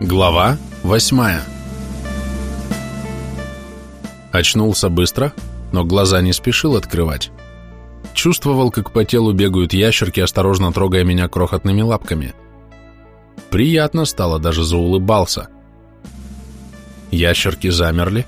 Глава восьмая Очнулся быстро, но глаза не спешил открывать. Чувствовал, как по телу бегают ящерки, осторожно трогая меня крохотными лапками. Приятно стало, даже заулыбался. Ящерки замерли.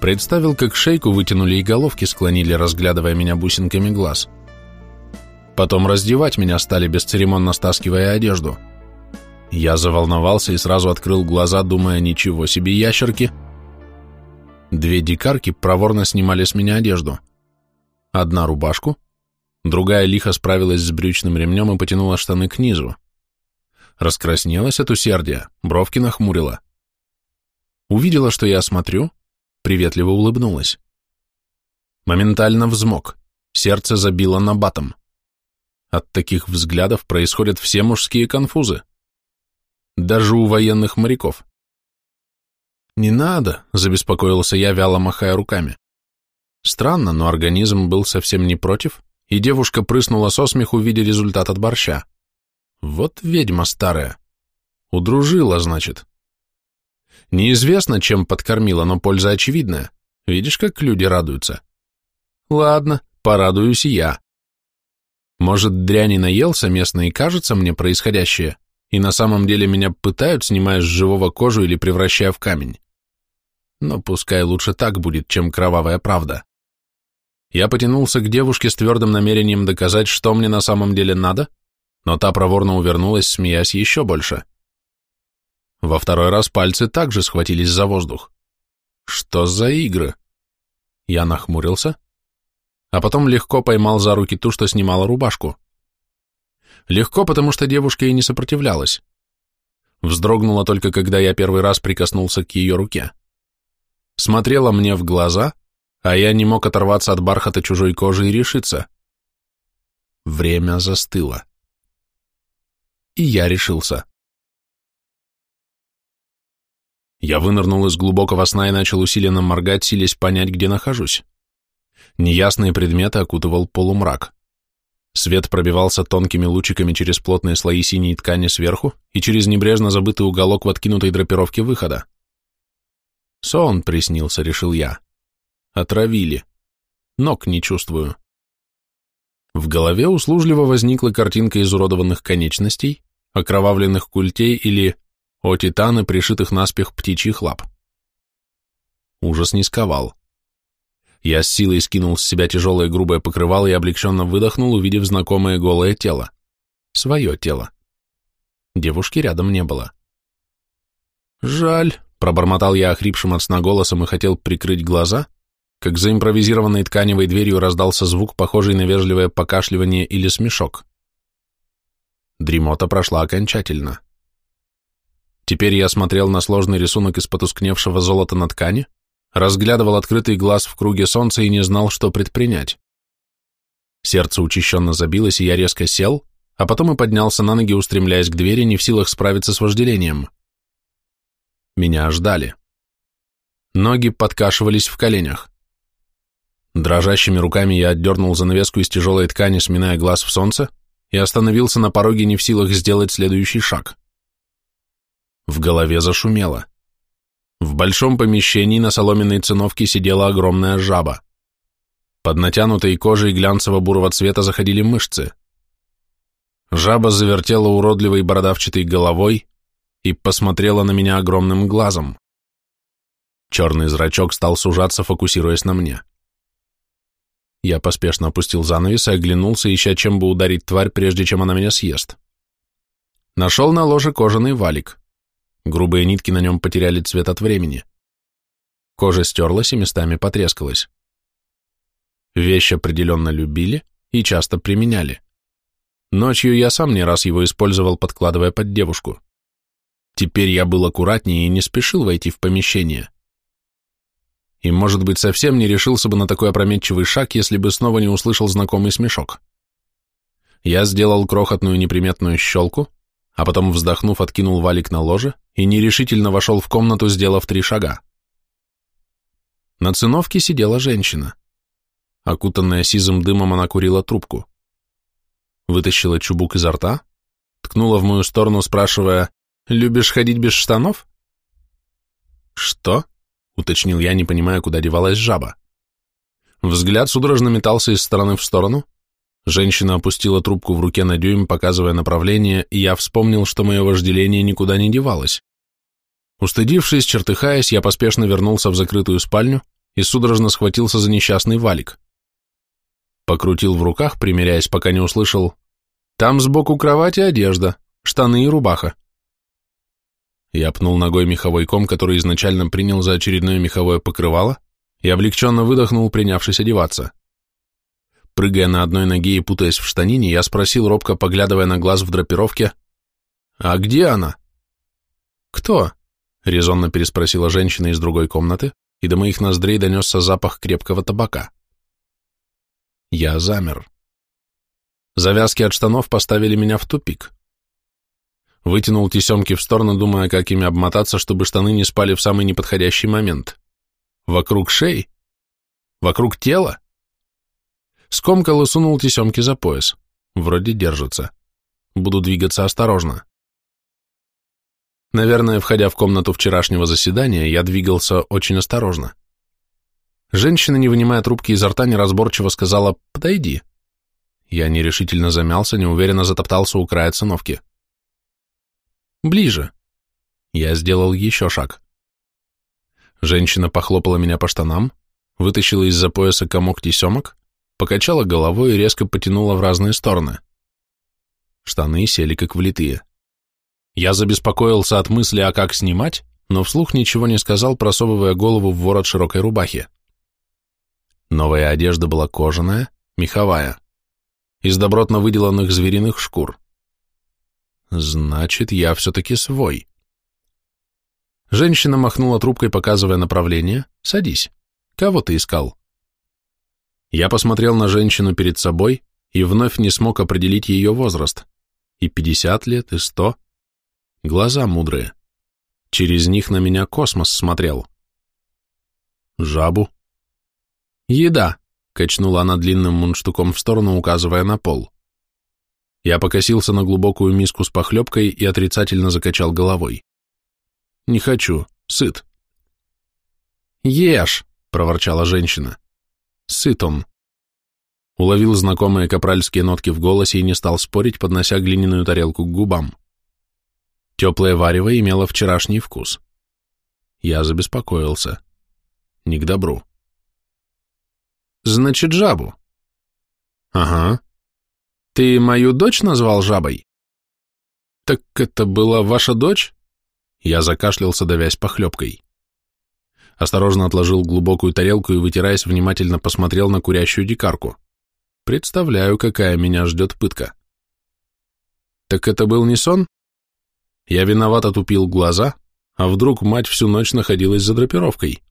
Представил, как шейку вытянули и головки склонили, разглядывая меня бусинками глаз. Потом раздевать меня стали, бесцеремонно стаскивая одежду. Я заволновался и сразу открыл глаза, думая, ничего себе ящерки. Две дикарки проворно снимали с меня одежду. Одна рубашку, другая лихо справилась с брючным ремнем и потянула штаны к низу. Раскраснелась от усердия, бровки нахмурила. Увидела, что я смотрю, приветливо улыбнулась. Моментально взмок, сердце забило на батом. От таких взглядов происходят все мужские конфузы. Даже у военных моряков. «Не надо», — забеспокоился я, вяло махая руками. Странно, но организм был совсем не против, и девушка прыснула со смеху, видя результат от борща. Вот ведьма старая. Удружила, значит. Неизвестно, чем подкормила, но польза очевидная. Видишь, как люди радуются? Ладно, порадуюсь и я. Может, дряни наелся местно и кажется мне происходящее, и на самом деле меня пытают, снимая с живого кожу или превращая в камень. Но пускай лучше так будет, чем кровавая правда. Я потянулся к девушке с твердым намерением доказать, что мне на самом деле надо, но та проворно увернулась, смеясь еще больше. Во второй раз пальцы также схватились за воздух. Что за игры? Я нахмурился, а потом легко поймал за руки ту, что снимала рубашку. Легко, потому что девушка и не сопротивлялась. Вздрогнула только, когда я первый раз прикоснулся к ее руке. Смотрела мне в глаза, а я не мог оторваться от бархата чужой кожи и решиться. Время застыло. И я решился. Я вынырнул из глубокого сна и начал усиленно моргать, силясь понять, где нахожусь. Неясные предметы окутывал полумрак. Свет пробивался тонкими лучиками через плотные слои синей ткани сверху и через небрежно забытый уголок в откинутой драпировке выхода. Сон приснился, решил я. Отравили. Ног не чувствую. В голове услужливо возникла картинка изуродованных конечностей, окровавленных культей или, о титаны, пришитых наспех птичьих лап. Ужас не сковал. Я с силой скинул с себя тяжелое грубое покрывало и облегченно выдохнул, увидев знакомое голое тело. Свое тело. Девушки рядом не было. «Жаль», — пробормотал я охрипшим от сна голосом и хотел прикрыть глаза, как за импровизированной тканевой дверью раздался звук, похожий на вежливое покашливание или смешок. Дремота прошла окончательно. Теперь я смотрел на сложный рисунок из потускневшего золота на ткани, разглядывал открытый глаз в круге солнца и не знал, что предпринять. Сердце учащенно забилось, и я резко сел, а потом и поднялся на ноги, устремляясь к двери, не в силах справиться с вожделением. Меня ждали. Ноги подкашивались в коленях. Дрожащими руками я отдернул занавеску из тяжелой ткани, сминая глаз в солнце, и остановился на пороге, не в силах сделать следующий шаг. В голове зашумело. В большом помещении на соломенной циновке сидела огромная жаба. Под натянутой кожей глянцево-бурого цвета заходили мышцы. Жаба завертела уродливой бородавчатой головой и посмотрела на меня огромным глазом. Черный зрачок стал сужаться, фокусируясь на мне. Я поспешно опустил занавес и оглянулся, ища чем бы ударить тварь, прежде чем она меня съест. Нашел на ложе кожаный валик. Грубые нитки на нем потеряли цвет от времени. Кожа стерлась и местами потрескалась. Вещь определенно любили и часто применяли. Ночью я сам не раз его использовал, подкладывая под девушку. Теперь я был аккуратнее и не спешил войти в помещение. И, может быть, совсем не решился бы на такой опрометчивый шаг, если бы снова не услышал знакомый смешок. Я сделал крохотную неприметную щелку, а потом, вздохнув, откинул валик на ложе и нерешительно вошел в комнату, сделав три шага. На циновке сидела женщина. Окутанная сизым дымом, она курила трубку. Вытащила чубук изо рта, ткнула в мою сторону, спрашивая, Любишь ходить без штанов? Что? Уточнил я, не понимая, куда девалась жаба. Взгляд судорожно метался из стороны в сторону. Женщина опустила трубку в руке на дюйм, показывая направление, и я вспомнил, что мое вожделение никуда не девалось. Устыдившись, чертыхаясь, я поспешно вернулся в закрытую спальню и судорожно схватился за несчастный валик. Покрутил в руках, примеряясь, пока не услышал «Там сбоку кровати одежда, штаны и рубаха». Я пнул ногой меховой ком, который изначально принял за очередное меховое покрывало, и облегченно выдохнул, принявшись одеваться. Прыгая на одной ноге и путаясь в штанине, я спросил, робко поглядывая на глаз в драпировке, «А где она?» «Кто?» — резонно переспросила женщина из другой комнаты, и до моих ноздрей донесся запах крепкого табака. Я замер. Завязки от штанов поставили меня в тупик. Вытянул тесемки в сторону, думая, как ими обмотаться, чтобы штаны не спали в самый неподходящий момент. Вокруг шеи? Вокруг тела? Скомкал и сунул тесемки за пояс. Вроде держится. Буду двигаться осторожно. Наверное, входя в комнату вчерашнего заседания, я двигался очень осторожно. Женщина, не вынимая трубки изо рта, неразборчиво сказала «подойди». Я нерешительно замялся, неуверенно затоптался у края циновки. Ближе. Я сделал еще шаг. Женщина похлопала меня по штанам, вытащила из-за пояса комок тесемок, покачала головой и резко потянула в разные стороны. Штаны сели как влитые. Я забеспокоился от мысли, а как снимать, но вслух ничего не сказал, просовывая голову в ворот широкой рубахи. Новая одежда была кожаная, меховая, из добротно выделанных звериных шкур. Значит, я все-таки свой. Женщина махнула трубкой, показывая направление. «Садись. Кого ты искал?» Я посмотрел на женщину перед собой и вновь не смог определить ее возраст. И пятьдесят лет, и сто. Глаза мудрые. Через них на меня космос смотрел. «Жабу?» «Еда», — качнула она длинным мундштуком в сторону, указывая на пол. Я покосился на глубокую миску с похлебкой и отрицательно закачал головой. «Не хочу. Сыт». «Ешь!» — проворчала женщина. «Сыт он». Уловил знакомые капральские нотки в голосе и не стал спорить, поднося глиняную тарелку к губам. Теплое варево имело вчерашний вкус. Я забеспокоился. Не к добру. «Значит, жабу?» «Ага», ты мою дочь назвал жабой? Так это была ваша дочь? Я закашлялся, давясь похлебкой. Осторожно отложил глубокую тарелку и, вытираясь, внимательно посмотрел на курящую дикарку. Представляю, какая меня ждет пытка. Так это был не сон? Я виновато тупил глаза, а вдруг мать всю ночь находилась за драпировкой.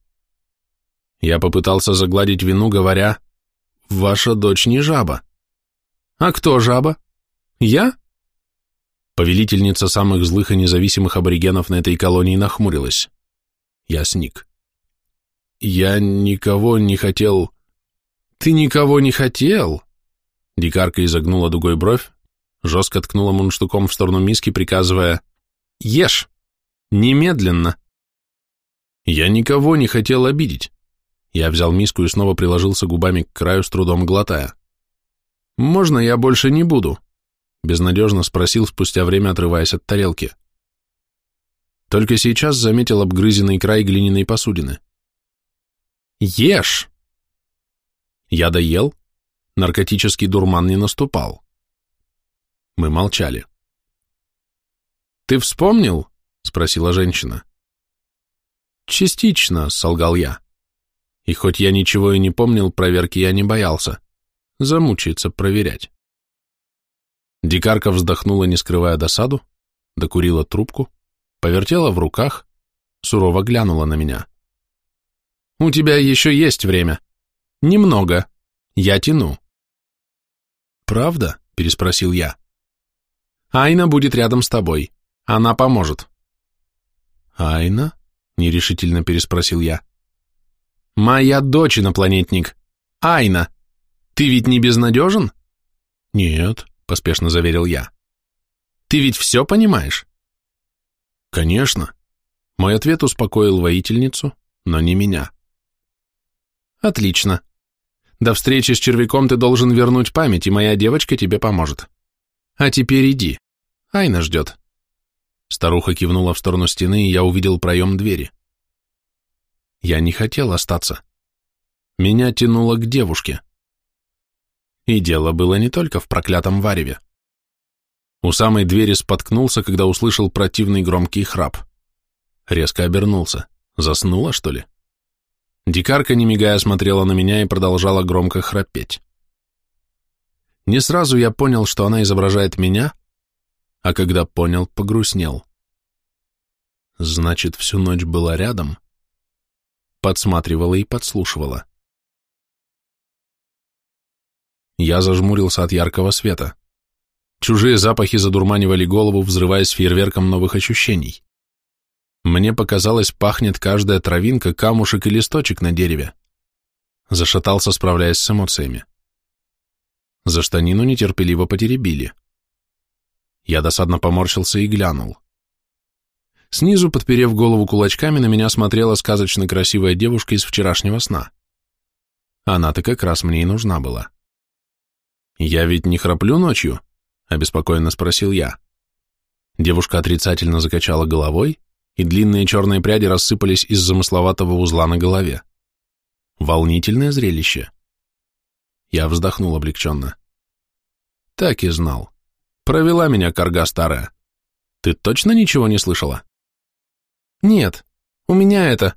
Я попытался загладить вину, говоря, «Ваша дочь не жаба». «А кто жаба? Я?» Повелительница самых злых и независимых аборигенов на этой колонии нахмурилась. Я сник. «Я никого не хотел...» «Ты никого не хотел?» Дикарка изогнула дугой бровь, жестко ткнула мундштуком в сторону миски, приказывая «Ешь! Немедленно!» «Я никого не хотел обидеть!» Я взял миску и снова приложился губами к краю, с трудом глотая. «Можно я больше не буду?» — безнадежно спросил спустя время, отрываясь от тарелки. Только сейчас заметил обгрызенный край глиняной посудины. «Ешь!» Я доел, наркотический дурман не наступал. Мы молчали. «Ты вспомнил?» — спросила женщина. «Частично», — солгал я. И хоть я ничего и не помнил, проверки я не боялся замучается проверять. Дикарка вздохнула, не скрывая досаду, докурила трубку, повертела в руках, сурово глянула на меня. «У тебя еще есть время. Немного. Я тяну». «Правда?» — переспросил я. «Айна будет рядом с тобой. Она поможет». «Айна?» — нерешительно переспросил я. «Моя дочь, инопланетник. Айна. Ты ведь не безнадежен? Нет, поспешно заверил я. Ты ведь все понимаешь? Конечно. Мой ответ успокоил воительницу, но не меня. Отлично. До встречи с червяком ты должен вернуть память, и моя девочка тебе поможет. А теперь иди. Айна ждет. Старуха кивнула в сторону стены, и я увидел проем двери. Я не хотел остаться. Меня тянуло к девушке. И дело было не только в проклятом вареве. У самой двери споткнулся, когда услышал противный громкий храп. Резко обернулся. Заснула, что ли? Дикарка, не мигая, смотрела на меня и продолжала громко храпеть. Не сразу я понял, что она изображает меня, а когда понял, погрустнел. Значит, всю ночь была рядом, подсматривала и подслушивала. Я зажмурился от яркого света. Чужие запахи задурманивали голову, взрываясь фейерверком новых ощущений. Мне показалось, пахнет каждая травинка, камушек и листочек на дереве. Зашатался, справляясь с эмоциями. За штанину нетерпеливо потеребили. Я досадно поморщился и глянул. Снизу, подперев голову кулачками, на меня смотрела сказочно красивая девушка из вчерашнего сна. Она-то как раз мне и нужна была. «Я ведь не храплю ночью?» — обеспокоенно спросил я. Девушка отрицательно закачала головой, и длинные черные пряди рассыпались из замысловатого узла на голове. Волнительное зрелище. Я вздохнул облегченно. Так и знал. Провела меня корга старая. Ты точно ничего не слышала? Нет, у меня это...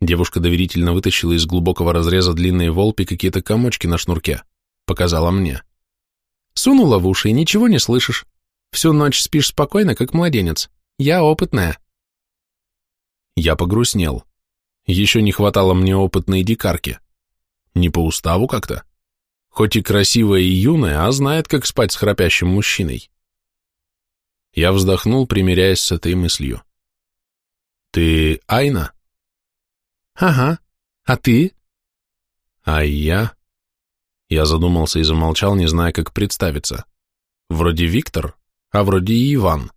Девушка доверительно вытащила из глубокого разреза длинные волпи какие-то комочки на шнурке. Показала мне. Сунула в уши и ничего не слышишь. Всю ночь спишь спокойно, как младенец. Я опытная. Я погрустнел. Еще не хватало мне опытной дикарки. Не по уставу как-то. Хоть и красивая и юная, а знает, как спать с храпящим мужчиной. Я вздохнул, примиряясь с этой мыслью. «Ты Айна?» «Ага. А ты?» «А я?» Я задумался и замолчал, не зная, как представиться. Вроде Виктор, а вроде и Иван.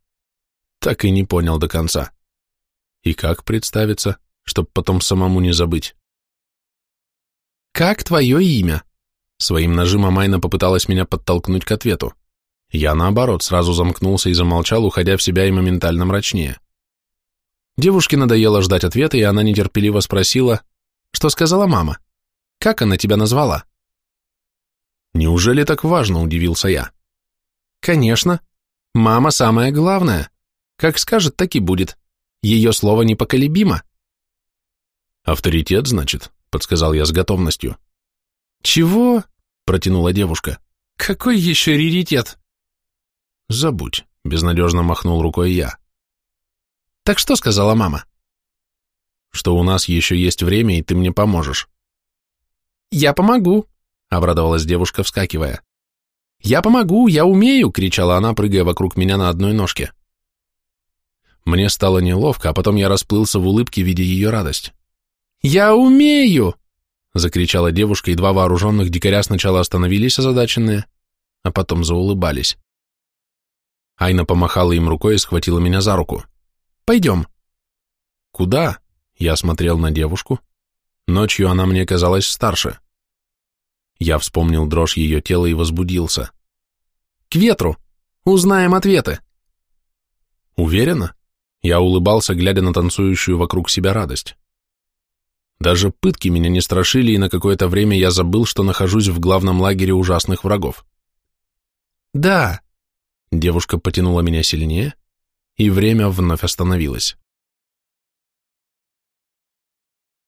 Так и не понял до конца. И как представиться, чтоб потом самому не забыть? «Как твое имя?» Своим нажимом Айна попыталась меня подтолкнуть к ответу. Я, наоборот, сразу замкнулся и замолчал, уходя в себя и моментально мрачнее. Девушке надоело ждать ответа, и она нетерпеливо спросила, что сказала мама? Как она тебя назвала? Неужели так важно, удивился я. Конечно. Мама самое главное. Как скажет, так и будет. Ее слово непоколебимо. Авторитет, значит, подсказал я с готовностью. Чего? Протянула девушка. Какой еще раритет? Забудь, безнадежно махнул рукой я. Так что сказала мама? Что у нас еще есть время, и ты мне поможешь. Я помогу, обрадовалась девушка, вскакивая. «Я помогу, я умею!» — кричала она, прыгая вокруг меня на одной ножке. Мне стало неловко, а потом я расплылся в улыбке, видя ее радость. «Я умею!» — закричала девушка, и два вооруженных дикаря сначала остановились озадаченные, а потом заулыбались. Айна помахала им рукой и схватила меня за руку. «Пойдем». «Куда?» — я смотрел на девушку. Ночью она мне казалась старше. Я вспомнил дрожь ее тела и возбудился. «К ветру! Узнаем ответы!» «Уверена?» Я улыбался, глядя на танцующую вокруг себя радость. Даже пытки меня не страшили, и на какое-то время я забыл, что нахожусь в главном лагере ужасных врагов. «Да!» Девушка потянула меня сильнее, и время вновь остановилось.